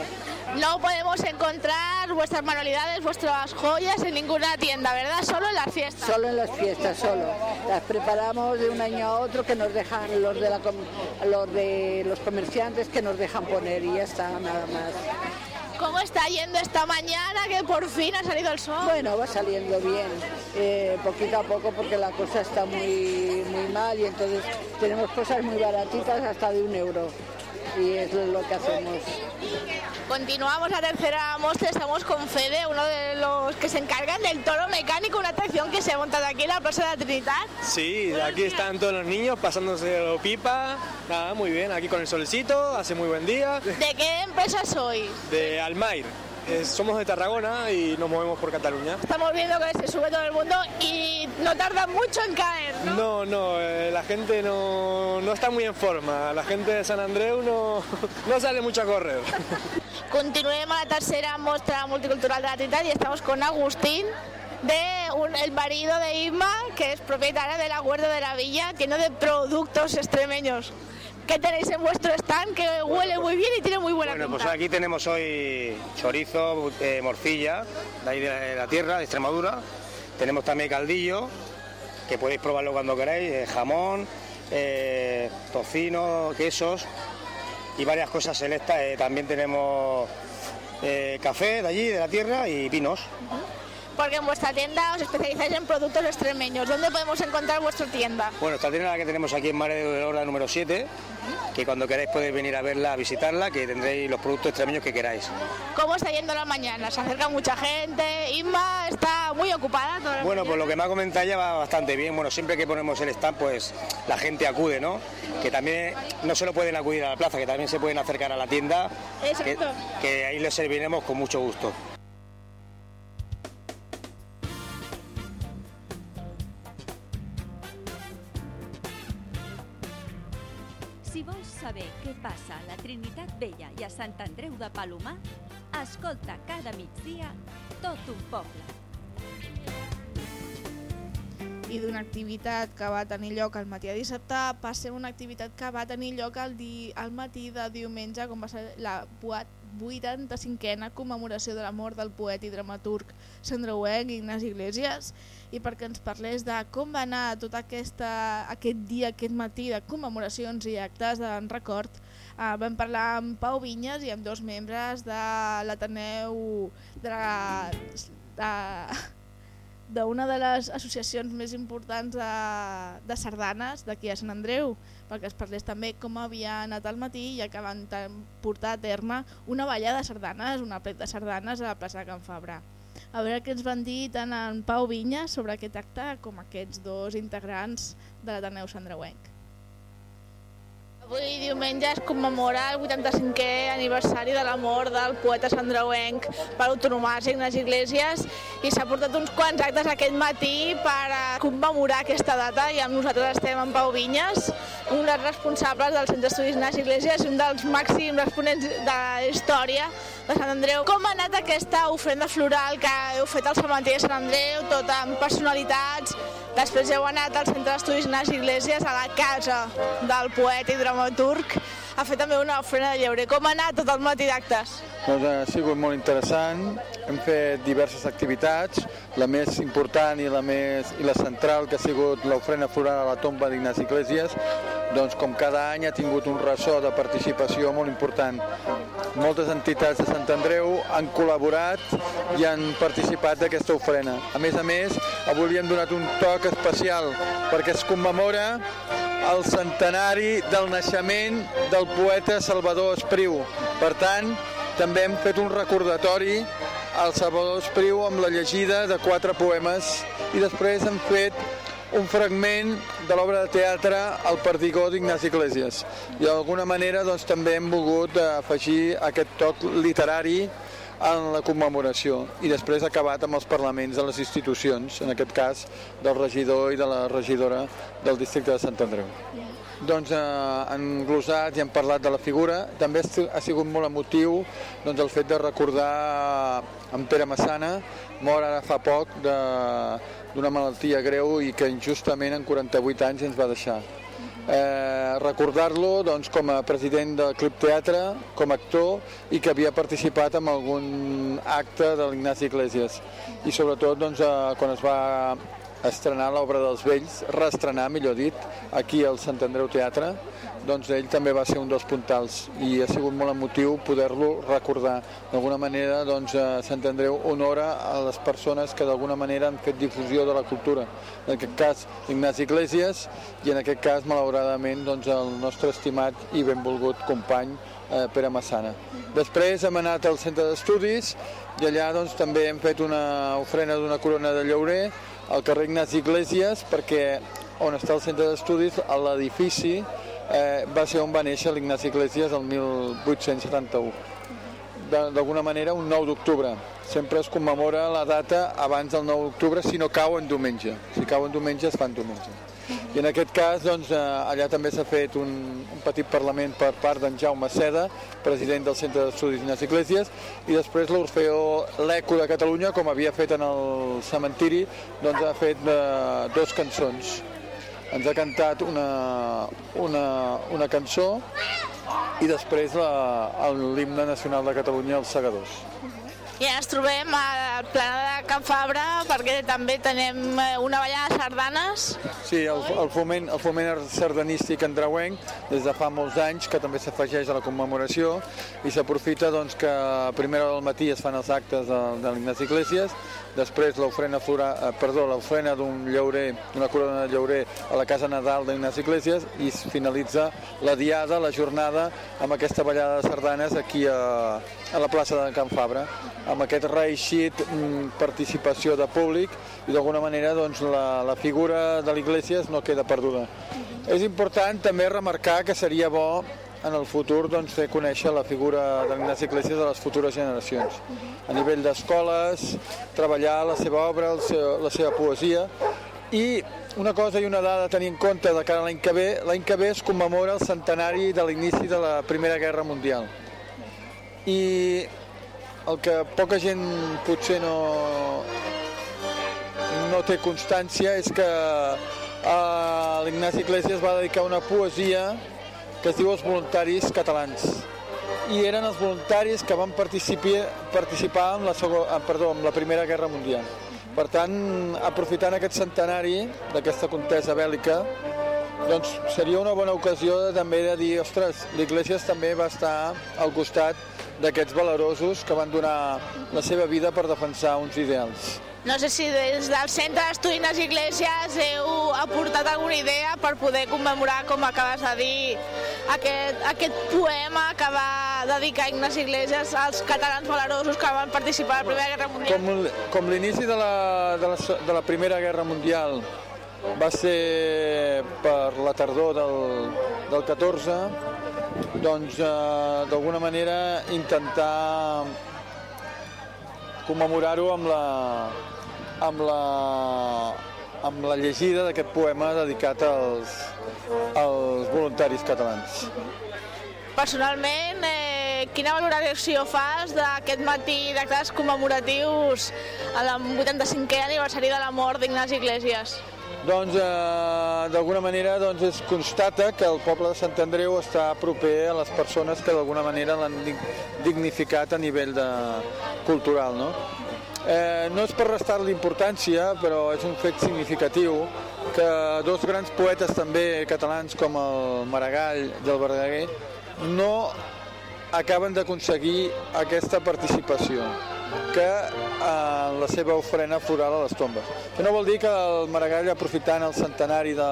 No podemos encontrar vuestras manualidades, vuestras joyas en ninguna tienda, ¿verdad? Solo en las fiestas. Solo en las fiestas, solo. Las preparamos de un año a otro que nos dejan los de, la los de los comerciantes que nos dejan poner y ya está, nada más. ¿Cómo está yendo esta mañana que por fin ha salido el sol? Bueno, va saliendo bien, eh, poquito a poco porque la cosa está muy, muy mal y entonces tenemos cosas muy baratitas hasta de un euro y es lo que hacemos. Continuamos la tercera muestra, estamos con Fede, uno de los que se encargan del toro mecánico, una atracción que se ha montado aquí en la Plaza de la Trinidad. Sí, aquí están todos los niños pasándose pipa. Nada, muy bien, aquí con el solcito, hace muy buen día. ¿De qué empresa sois? De Almair. Eh, somos de Tarragona y nos movemos por Cataluña. Estamos viendo que se sube todo el mundo y no tarda mucho en caer, ¿no? No, no, eh, la gente no, no está muy en forma. La gente de San Andreu no, no sale mucho a correr. Continuem a la tercera mostra multicultural de la y estamos con Agustín, de un- el marido de Isma, que es propietaria de la Huerta de la Villa, lleno de productos extremeños. ¿Qué tenéis en vuestro stand? Que huele muy bien y tiene muy buena Bueno, pues aquí tenemos hoy chorizo, eh, morcilla, de ahí de la, tierra, de Extremadura. Tenemos también caldillo, que podéis probarlo cuando queráis, eh, jamón, eh, tocino, quesos y varias cosas selectas. Eh, también tenemos café de allí, de la tierra y vinos. Porque en vuestra tienda os especializáis en productos extremeños. ¿Dónde podemos encontrar vuestra tienda? Bueno, esta tienda la que tenemos aquí en Mare de Horda número 7, que cuando queráis podéis venir a verla, a visitarla, que tendréis los productos extremeños que queráis. ¿Cómo está yendo la mañana? ¿Se acerca mucha gente? Isma está muy ocupada. toda Bueno, pues mañana. lo que me ha comentado ya va bastante bien. Bueno, siempre que ponemos el stand, pues la gente acude, ¿no? Que también no solo pueden acudir a la plaza, que también se pueden acercar a la tienda, que, que ahí les serviremos con mucho gusto. Passa a la Trinitat Vella i a Sant Andreu de Palomar, escolta cada migdia tot un poble. i d'una activitat que va tenir lloc al matí de dissabte passem a una activitat que va tenir lloc al, di al matí de diumenge com va ser la poet 85a commemoració de la mort del poet i dramaturg sandreuenc Ignasi Iglesias i perquè ens parlés de com va anar tot aquesta, aquest dia, aquest matí de commemoracions i actes en record Uh, vam parlar amb Pau Vinyes i amb dos membres de l'Ateneu de la, de, d'una de les associacions més importants de, de sardanes d'aquí a Sant Andreu, perquè es parlés també com havia anat al matí i que van portar a terme una balla de sardanes, una plet de sardanes a la plaça de Can Fabra. A veure què ens van dir tant en Pau Vinya sobre aquest acte com aquests dos integrants de l'Ateneu Sandreuenc. Avui diumenge es commemora el 85è aniversari de la mort del poeta sandreuenc per autonomàs Ignasi Iglesias i s'ha portat uns quants actes aquest matí per commemorar aquesta data i amb nosaltres estem en Pau Vinyes, un dels responsables del Centre d'Estudis Ignasi Iglesias i un dels màxims exponents de la història de Sant Andreu. Com ha anat aquesta ofrenda floral que heu fet al cementiri de Sant Andreu, tot amb personalitats, Després heu anat al Centre d'Estudis Ignasi Iglesias, a la casa del poeta i dramaturg, a fer també una ofrena de lleure. Com ha anat tot el matí d'actes? Doncs ha sigut molt interessant, hem fet diverses activitats, la més important i la, més, i la central que ha sigut l'ofrena floral a la tomba d'Ignasi Iglesias, doncs com cada any ha tingut un ressò de participació molt important. Moltes entitats de Sant Andreu han col·laborat i han participat d'aquesta ofrena. A més a més, avui li hem donat un toc especial perquè es commemora el centenari del naixement del poeta Salvador Espriu. Per tant, també hem fet un recordatori al Salvador Espriu amb la llegida de quatre poemes i després hem fet un fragment de l'obra de teatre El Perdigó d'Ignasi Iglesias. I d'alguna manera doncs, també hem volgut afegir aquest toc literari en la commemoració i després acabat amb els parlaments de les institucions, en aquest cas del regidor i de la regidora del districte de Sant Andreu. Doncs eh, han glosat i han parlat de la figura. També ha sigut molt emotiu doncs, el fet de recordar en Pere Massana, mort ara fa poc d'una malaltia greu i que injustament en 48 anys ens va deixar. Eh, recordar-lo doncs, com a president del Club Teatre, com a actor i que havia participat en algun acte de l'Ignasi Iglesias. I sobretot doncs, eh, quan es va estrenar l'obra dels vells, reestrenar, millor dit, aquí al Sant Andreu Teatre, doncs ell també va ser un dels puntals i ha sigut molt emotiu poder-lo recordar. D'alguna manera, doncs, Sant Andreu honora a les persones que d'alguna manera han fet difusió de la cultura. En aquest cas, Ignasi Iglesias i en aquest cas, malauradament, doncs, el nostre estimat i benvolgut company eh, Pere Massana. Després hem anat al centre d'estudis i allà doncs, també hem fet una ofrena d'una corona de llaurer al carrer Ignasi Iglesias perquè on està el centre d'estudis, a l'edifici, eh, va ser on va néixer l'Ignasi Iglesias el 1871. D'alguna manera, un 9 d'octubre. Sempre es commemora la data abans del 9 d'octubre si no cau en diumenge. Si cau en diumenge es fa en diumenge. I en aquest cas, doncs, eh, allà també s'ha fet un, un petit parlament per part d'en Jaume Seda, president del Centre d'Estudis Ignasi Iglesias, i després l'Orfeó L'Eco de Catalunya, com havia fet en el cementiri, doncs ha fet eh, dos cançons. Ens ha cantat una, una, una cançó i després l'himne nacional de Catalunya, els Segadors. I ens trobem al plana de Can Fabra perquè també tenem eh, una balla de sardanes. Sí, el, el, foment, el foment sardanístic andreuenc des de fa molts anys que també s'afegeix a la commemoració i s'aprofita doncs, que a primera hora del matí es fan els actes de, de l'Ignasi Iglesias, després l'ofrena eh, perdó, l'ofrena d'un llaurer, d'una corona de llaurer a la casa Nadal d'Ignasi Iglesias i es finalitza la diada, la jornada amb aquesta ballada de sardanes aquí a, a la plaça de Can Fabra amb aquest reeixit mm, participació de públic i d'alguna manera doncs, la, la figura de l'Iglesias no queda perduda. És important també remarcar que seria bo en el futur doncs, fer conèixer la figura de l'Ignasi Iglesias a les futures generacions. A nivell d'escoles, treballar la seva obra, seu, la seva poesia i una cosa i una dada a tenir en compte de cara a l'any que ve, l'any que ve es commemora el centenari de l'inici de la Primera Guerra Mundial. I el que poca gent potser no, no té constància és que uh, l'Ignasi Iglesias va dedicar una poesia que es diu Els voluntaris catalans i eren els voluntaris que van participar, participar en, la segon, perdó, en la Primera Guerra Mundial. Per tant, aprofitant aquest centenari d'aquesta contesa bèl·lica, doncs seria una bona ocasió de, també de dir, ostres, l'Iglesias també va estar al costat d'aquests valerosos que van donar la seva vida per defensar uns ideals. No sé si des del Centre d'Estudi Ignasi Iglesias heu aportat alguna idea per poder commemorar, com acabes de dir, aquest, aquest poema que va dedicar Ignasi Iglesias als catalans valerosos que van participar a la Primera Guerra Mundial. Com, com l'inici de, la, de, la, de la Primera Guerra Mundial va ser per la tardor del, del 14, doncs eh, d'alguna manera intentar commemorar-ho amb la, amb la, amb la llegida d'aquest poema dedicat als, als voluntaris catalans. Personalment, eh, quina valoració fas d'aquest matí d'actes commemoratius a la 85è aniversari de la mort d'Ignasi Iglesias? Doncs, eh, d'alguna manera, doncs, es constata que el poble de Sant Andreu està proper a les persones que d'alguna manera l'han dig- dignificat a nivell de... cultural. No? Eh, no és per restar-li importància, però és un fet significatiu que dos grans poetes també catalans com el Maragall i el Verdaguer no acaben d'aconseguir aquesta participació que eh, la seva ofrena floral a les tombes. Això no vol dir que el Maragall, aprofitant el centenari de,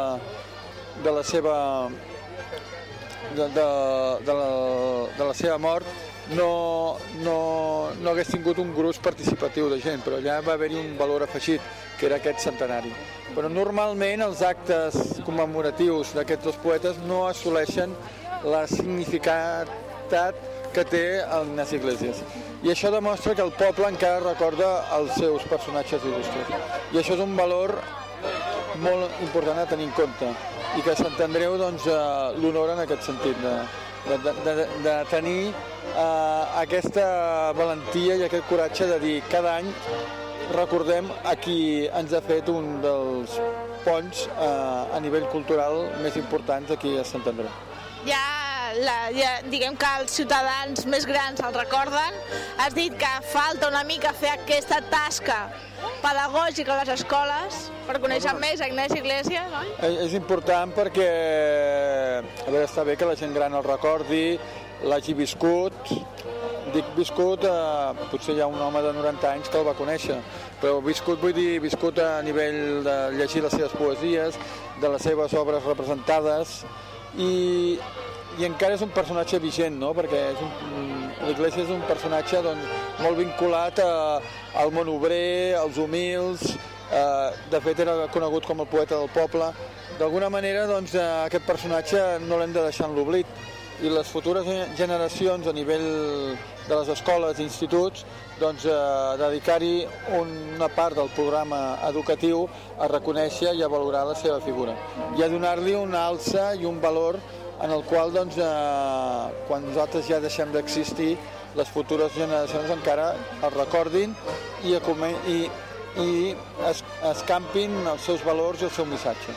de la seva de, de, de, la, de la seva mort, no, no, no hagués tingut un gruix participatiu de gent, però allà va haver-hi un valor afegit, que era aquest centenari. Però normalment els actes commemoratius d'aquests dos poetes no assoleixen la significatat que té el Ignasi Iglesias. I això demostra que el poble encara recorda els seus personatges il·lustres. I això és un valor molt important a tenir en compte i que Sant Andreu doncs, eh, l'honora en aquest sentit de, de, de, de tenir eh, aquesta valentia i aquest coratge de dir cada any recordem a qui ens ha fet un dels ponts eh, a nivell cultural més importants aquí a Sant Andreu. Ja, la, ja diguem que els ciutadans més grans el recorden. Has dit que falta una mica fer aquesta tasca pedagògica a les escoles per conèixer més a Ignasi Iglesias, oi? És, és important perquè a veure, està bé que la gent gran el recordi, l'hagi viscut. Dic viscut, eh, potser hi ha un home de 90 anys que el va conèixer, però viscut vull dir viscut a nivell de llegir les seves poesies, de les seves obres representades, i, i encara és un personatge vigent, no? perquè un, l'Iglésia és un personatge doncs, molt vinculat a, al món obrer, als humils, eh, de fet era conegut com el poeta del poble. D'alguna manera doncs, eh, aquest personatge no l'hem de deixar en l'oblit i les futures ge- generacions a nivell de les escoles i instituts doncs, eh, dedicar-hi una part del programa educatiu a reconèixer i a valorar la seva figura i a donar-li una alça i un valor en el qual doncs, eh, quan nosaltres ja deixem d'existir les futures generacions encara el recordin i, i, i es, escampin els seus valors i el seu missatge.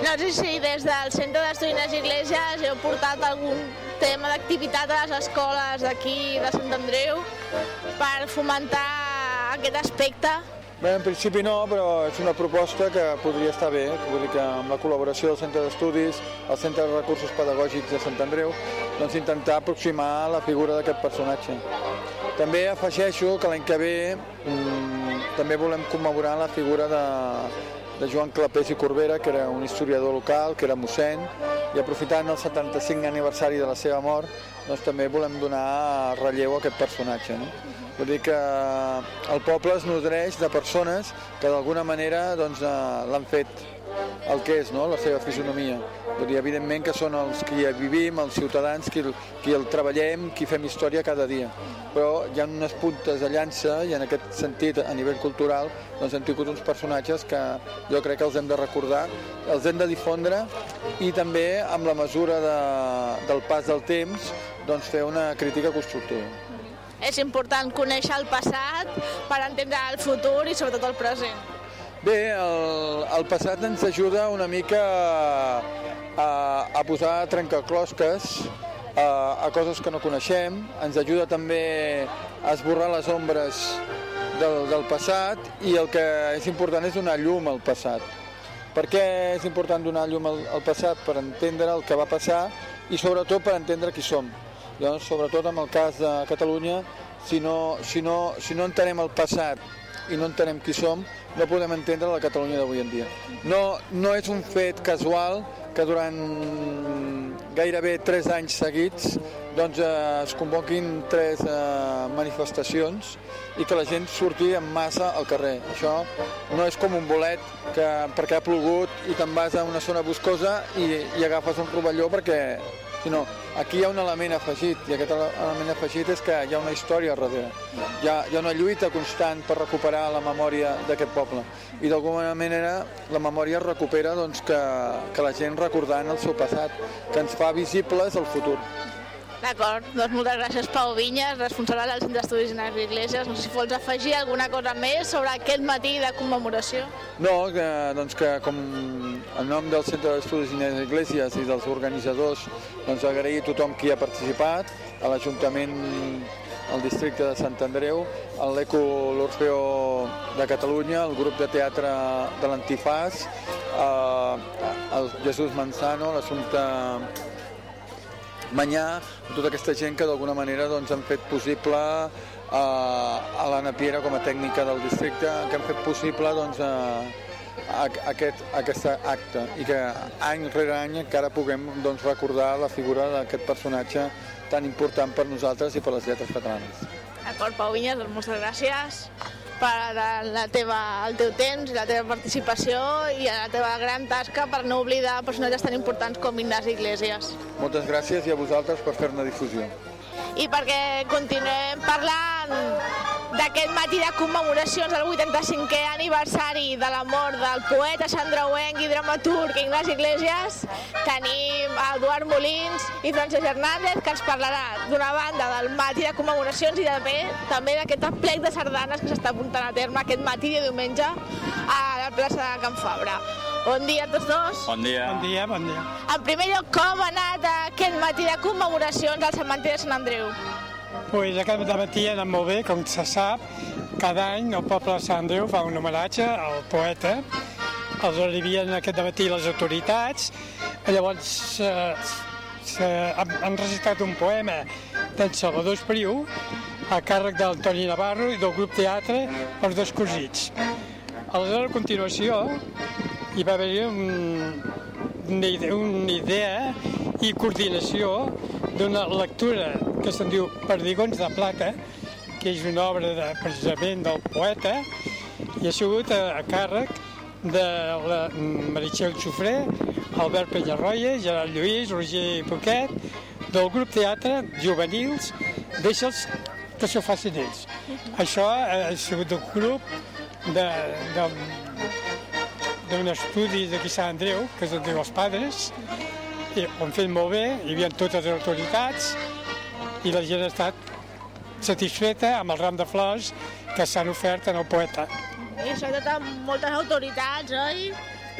No sé si des del Centre d'Estudis Iglesias heu portat algun tema d'activitat a les escoles d'aquí, de Sant Andreu, per fomentar aquest aspecte. Bé, en principi no, però és una proposta que podria estar bé, vull dir que amb la col·laboració del Centre d'Estudis, el Centre de Recursos Pedagògics de Sant Andreu, doncs intentar aproximar la figura d'aquest personatge. També afegeixo que l'any que ve mm, també volem commemorar la figura de, de Joan Clapés i Corbera, que era un historiador local, que era mossèn, i aprofitant el 75 aniversari de la seva mort, doncs també volem donar relleu a aquest personatge. No? Vull dir que el poble es nodreix de persones que d'alguna manera doncs, eh, l'han fet el que és, no? la seva fisonomia. Vull dir, evidentment que són els que hi vivim, els ciutadans, qui, qui el treballem, qui fem història cada dia. Però hi ha unes puntes de llança i en aquest sentit, a nivell cultural, doncs hem tingut uns personatges que jo crec que els hem de recordar, els hem de difondre i també, amb la mesura de, del pas del temps, doncs fer una crítica constructiva. És important conèixer el passat per entendre el futur i sobretot el present. Bé, el, el passat ens ajuda una mica a, a posar trencaclosques a, a coses que no coneixem, ens ajuda també a esborrar les ombres del, del passat i el que és important és donar llum al passat. Per què és important donar llum al, al passat? Per entendre el que va passar i sobretot per entendre qui som. Llavors, sobretot en el cas de Catalunya, si no, si no, si no entenem el passat i no entenem qui som, no podem entendre la Catalunya d'avui en dia. No, no és un fet casual que durant gairebé tres anys seguits doncs, eh, es convoquin tres eh, manifestacions i que la gent surti en massa al carrer. Això no és com un bolet que perquè ha plogut i te'n vas a una zona boscosa i, i agafes un rovelló perquè sinó aquí hi ha un element afegit i aquest element afegit és que hi ha una història darrere. Hi ha, hi ha una lluita constant per recuperar la memòria d'aquest poble i d'alguna manera la memòria es recupera doncs, que, que la gent recordant el seu passat, que ens fa visibles el futur. D'acord, doncs moltes gràcies Pau Vinyes, responsable del Centre d'Estudis Inés Iglesias. No sé si vols afegir alguna cosa més sobre aquest matí de commemoració. No, que, doncs que com en nom del Centre d'Estudis Inés Iglesias i dels organitzadors, doncs agrair a tothom qui ha participat, a l'Ajuntament el districte de Sant Andreu, a l'Eco l'Orfeo de Catalunya, el grup de teatre de l'Antifàs, el Jesús Manzano, l'Assumpte Manyà, tota aquesta gent que d'alguna manera doncs, han fet possible eh, a l'Anna Piera com a tècnica del districte, que han fet possible doncs, eh, a, aquest, aquest acte i que any rere any encara puguem doncs, recordar la figura d'aquest personatge tan important per nosaltres i per les lletres catalanes. D'acord, Pau Vinyes, doncs moltes gràcies per la teva, el teu temps i la teva participació i la teva gran tasca per no oblidar personatges tan importants com Ignasi Iglesias. Moltes gràcies i a vosaltres per fer-ne difusió. I perquè continuem parlant d'aquest matí de commemoracions del 85è aniversari de la mort del poeta sandreuenc i dramaturg Ignasi Iglesias, tenim Eduard Molins i Francesc Hernández que ens parlarà d'una banda del matí de commemoracions i també, també d'aquest plec de sardanes que s'està apuntant a terme aquest matí de diumenge a la plaça de Can Fabra. Bon dia a tots dos. Bon dia. Bon dia, bon dia. En primer lloc, com ha anat aquest matí de commemoracions al cementiri de Sant Andreu? Pues aquest matí ha anat molt bé, com se sap. Cada any el poble de Sant Andreu fa un homenatge al poeta. Els arribien aquest matí les autoritats. Llavors eh, han, han recitat un poema d'en Salvador Espriu a càrrec del Toni Navarro i del grup teatre Els Descosits. Aleshores, a continuació, hi va haver un, una, idea, una idea i coordinació d'una lectura que se'n diu Perdigons de Plata, que és una obra de, precisament del poeta, i ha sigut a, a càrrec de la Meritxell Xufré, Albert Penyarroia, Gerard Lluís, Roger Poquet, del grup teatre juvenils, deixa'ls que s'ho facin ells. Això ha sigut un grup de, de, d'un estudi d'aquí Sant Andreu, que es diu Els Padres, i ho han fet molt bé, hi havia totes les autoritats i la gent ha estat satisfeta amb el ram de flors que s'han ofert en el poeta. I sobretot amb moltes autoritats, oi?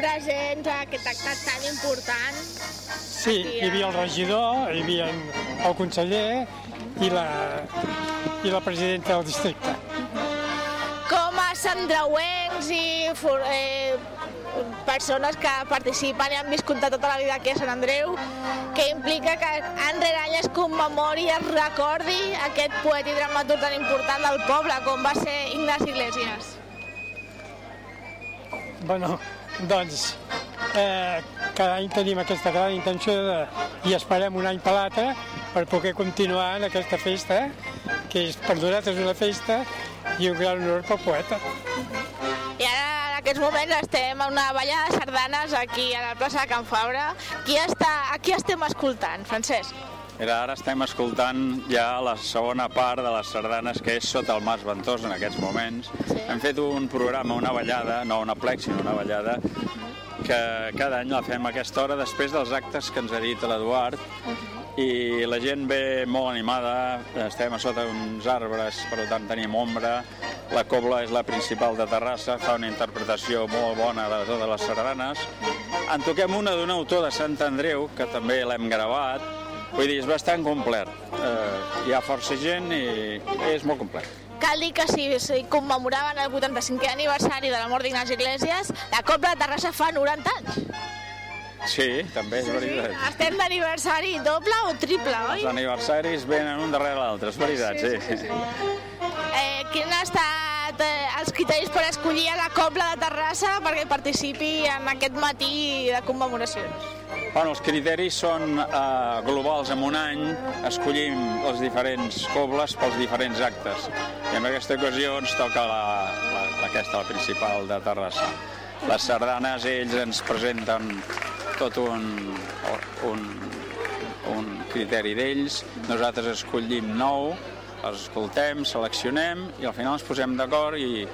Presents a aquest acte tan important. Sí, hi havia el regidor, hi havia el conseller i la, i la presidenta del districte. Com a sandreuencs i eh, persones que participen i han viscut tota la vida aquí a Sant Andreu, que implica que any rere any es commemori i es recordi aquest poeta i dramaturg tan important del poble com va ser Ignasi Iglesias. Bueno, doncs, eh, cada any tenim aquesta gran intenció de, i esperem un any per l'altre per poder continuar en aquesta festa, que és, per nosaltres és una festa i un gran honor pel poeta. Ara, en aquests moments, estem a una balla de sardanes aquí a la plaça de Can Fabra. Qui està, a qui estem escoltant, Francesc? Mira, ara estem escoltant ja la segona part de les sardanes, que és sota el Mas Ventós en aquests moments. Sí. Hem fet un programa, una ballada, no una plec, sinó una ballada, que cada any la fem a aquesta hora després dels actes que ens ha dit l'Eduard, i la gent ve molt animada, estem a sota d'uns arbres, per tant tenim ombra, la cobla és la principal de Terrassa, fa una interpretació molt bona de totes les sardanes. En toquem una d'un autor de Sant Andreu, que també l'hem gravat, Vull dir, és bastant complet. Eh, hi ha força gent i és molt complet. cal dir que si, si commemoraven el 85è aniversari de la mort d'Ignasi Iglesias, la Copla de Terrassa fa 90 anys. Sí, també és veritat. Estem d'aniversari doble o triple, oi? Els aniversaris venen un darrere l'altre, és veritat, sí. sí, sí. Eh, quin ha estat eh, els criteris per escollir a la Copla de Terrassa perquè participi en aquest matí de commemoracions? Bueno, els criteris són eh, globals en un any, escollim les diferents cobles pels diferents actes. I en aquesta ocasió ens toca la, la, aquesta, la principal de Terrassa. Les sardanes, ells ens presenten tot un, un, un criteri d'ells, nosaltres escollim nou, els escoltem, seleccionem i al final ens posem d'acord i,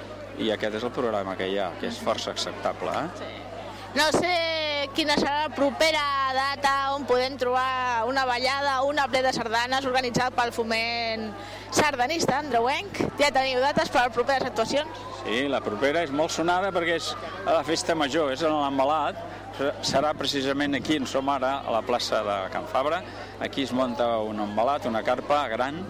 i aquest és el programa que hi ha, que és força acceptable. Eh? No sé quina serà la propera data on podem trobar una ballada o una ple de sardanes organitzat pel foment sardanista andreuenc. Ja teniu dates per a les properes actuacions? Sí, la propera és molt sonada perquè és a la festa major, és en l'embalat, serà precisament aquí on som ara, a la plaça de Can Fabra. Aquí es munta un embalat, una carpa gran,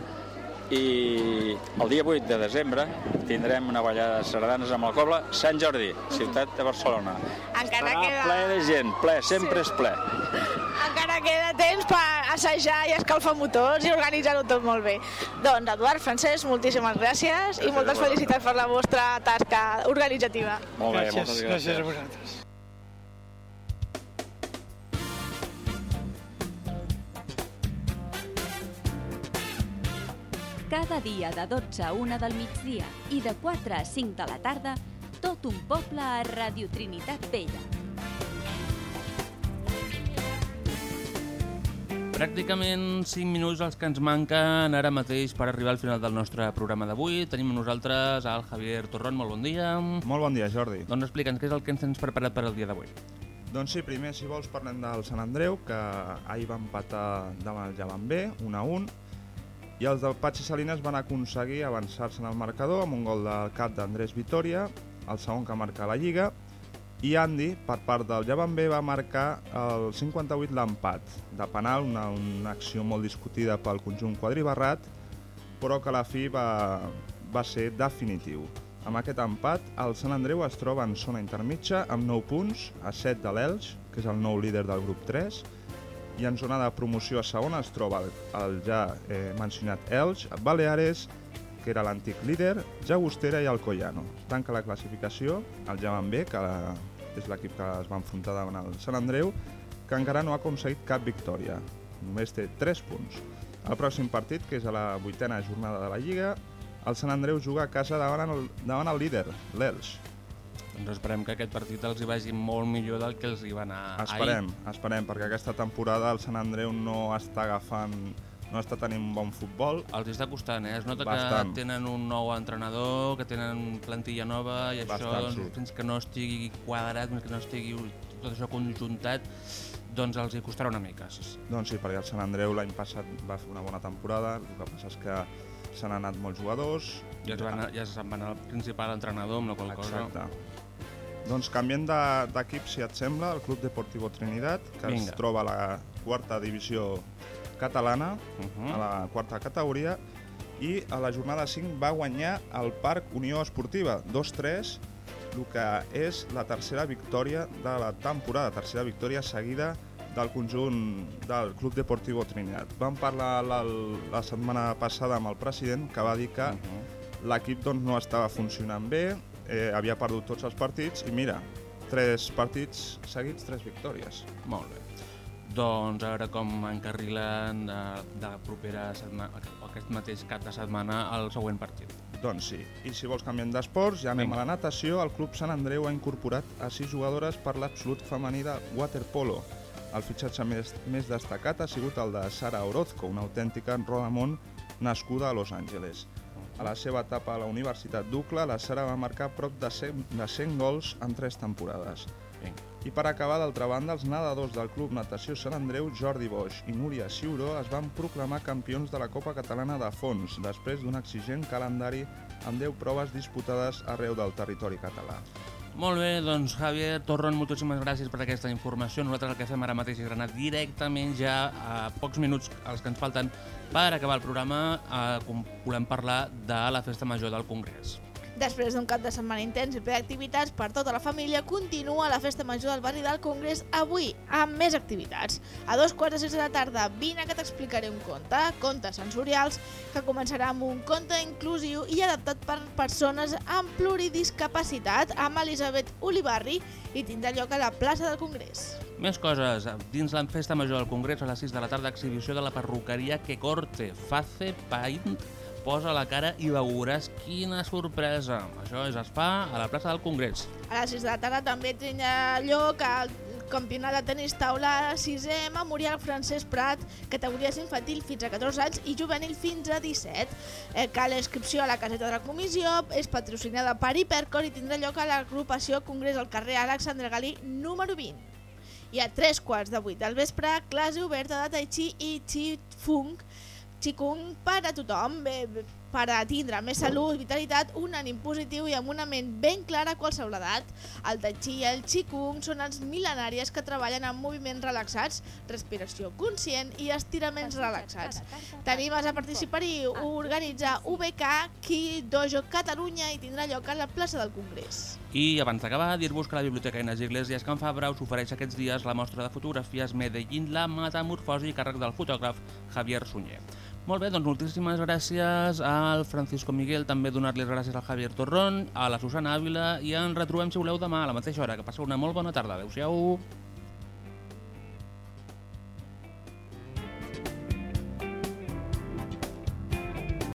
i el dia 8 de desembre tindrem una ballada de sardanes amb el Cobla Sant Jordi, ciutat de Barcelona. Encara Estarà queda... ple de gent, ple, sempre és ple. Encara queda temps per assajar i escalfar motors i organitzar-ho tot molt bé. Doncs, Eduard, Francesc, moltíssimes gràcies i moltes felicitats per la vostra tasca organitzativa. Molt bé, gràcies, moltes gràcies. gràcies a vosaltres. Cada dia de 12 a 1 del migdia i de 4 a 5 de la tarda, tot un poble a Radio Trinitat Vella. Pràcticament 5 minuts els que ens manquen ara mateix per arribar al final del nostre programa d'avui. Tenim nosaltres al Javier Torrón, molt bon dia. Molt bon dia, Jordi. Doncs explica'ns què és el que ens tens preparat per al dia d'avui. Doncs sí, primer, si vols, parlem del Sant Andreu, que ahir va empatar davant el Javan B, 1 a 1, i els del Patxi Salines van aconseguir avançar-se en el marcador amb un gol del cap d'Andrés Vitoria, el segon que marca la Lliga, i Andy, per part del B, va marcar el 58 l'empat de penal, una, una acció molt discutida pel conjunt quadribarrat, però que a la fi va, va ser definitiu. Amb aquest empat, el Sant Andreu es troba en zona intermitja amb 9 punts, a 7 de l'Elx, que és el nou líder del grup 3, i en zona de promoció a segona es troba el, el ja eh, mencionat Elx, Baleares, que era l'antic líder, Llagostera i Alcoyano. Tanca la classificació el Javan B, que la, és l'equip que es va enfrontar davant el Sant Andreu, que encara no ha aconseguit cap victòria. Només té 3 punts. El pròxim partit, que és a la vuitena jornada de la Lliga, el Sant Andreu juga a casa davant el, davant el líder, l'Elx. Doncs esperem que aquest partit els hi vagi molt millor del que els hi va anar Esperem, esperem, perquè aquesta temporada el Sant Andreu no està agafant no està tenint un bon futbol. Els està costant, eh? Es nota Bastant. que tenen un nou entrenador, que tenen plantilla nova i Bastant, això, doncs, sí. fins que no estigui quadrat, fins que no estigui tot això conjuntat, doncs els hi costarà una mica. Doncs sí, perquè el Sant Andreu l'any passat va fer una bona temporada, el que passa és que s'han anat molts jugadors. Ja, es van, ja se'n va anar el principal entrenador, amb la qual cosa... Exacte. Doncs canviem de- d'equip, si et sembla, el Club Deportivo Trinidad, que Vinga. es troba a la quarta divisió catalana, Mhm. a la quarta categoria, i a la jornada 5 va guanyar el Parc Unió Esportiva, 2-3, el que és la tercera victòria de la temporada, tercera victòria seguida del conjunt del Club Deportivo Trinidad. Vam parlar la, la setmana passada amb el president que va dir que l'equip doncs, no estava funcionant bé, eh, havia perdut tots els partits i mira, tres partits seguits, tres victòries. Molt bé. Doncs a veure com encarrilen de, de propera setmana, aquest mateix cap de setmana, el següent partit. Doncs sí. I si vols canviar d'esports, ja anem Vinga. a la natació. El Club Sant Andreu ha incorporat a sis jugadores per l'absolut femení de waterpolo. El fitxatge més, més destacat ha sigut el de Sara Orozco, una autèntica rodamont nascuda a Los Angeles. A la seva etapa a la Universitat d'UCLA, la Sara va marcar prop de 100, de 100 gols en tres temporades. I per acabar, d'altra banda, els nedadors del Club Natació Sant Andreu, Jordi Boix i Núria Ciuró, es van proclamar campions de la Copa Catalana de Fons, després d'un exigent calendari amb 10 proves disputades arreu del territori català. Molt bé, doncs Javier Torron, moltíssimes gràcies per aquesta informació. Nosaltres el que fem ara mateix és anar directament ja a pocs minuts els que ens falten per acabar el programa eh, volem parlar de la Festa Major del Congrés. Després d'un cap de setmana intens i ple d'activitats per tota la família, continua la festa major del barri del Congrés avui, amb més activitats. A dos quarts de sis de la tarda, vine que t'explicaré un conte, contes sensorials, que començarà amb un conte inclusiu i adaptat per persones amb pluridiscapacitat, amb Elisabet Olivarri, i tindrà lloc a la plaça del Congrés. Més coses. Dins la Festa Major del Congrés, a les 6 de la tarda, exhibició de la perruqueria que corte, face, paint, posa la cara i veuràs quina sorpresa. Això és es fa a la plaça del Congrés. A les 6 de la tarda també tindrà lloc el campionat de tenis taula 6è Memorial Francesc Prat, categories infantil fins a 14 anys i juvenil fins a 17. Eh, cal inscripció a la caseta de la comissió, és patrocinada per Hipercor i tindrà lloc a l'agrupació Congrés al carrer Alexandre Galí número 20. I a tres quarts de vuit del vespre, classe oberta de Tai Chi i Chi Fung Qigong per a tothom, bé, per a tindre més salut, vitalitat, un ànim positiu i amb una ment ben clara a qualsevol edat. El Tai Chi i el Qigong són els mil·lenàries que treballen amb moviments relaxats, respiració conscient i estiraments relaxats. T'animes a participar-hi? Organitza UBK Ki Dojo Catalunya i tindrà lloc a la plaça del Congrés. I abans d'acabar, dir-vos que la Biblioteca Inés Iglesias Can Fabra us ofereix aquests dies la mostra de fotografies Medellín, la metamorfosi, càrrec del fotògraf Javier Sunyer. Molt bé, doncs moltíssimes gràcies al Francisco Miguel, també donar-li gràcies al Javier Torrón, a la Susana Ávila i ens retrobem, si voleu, demà a la mateixa hora. Que passeu una molt bona tarda. Adéu-siau.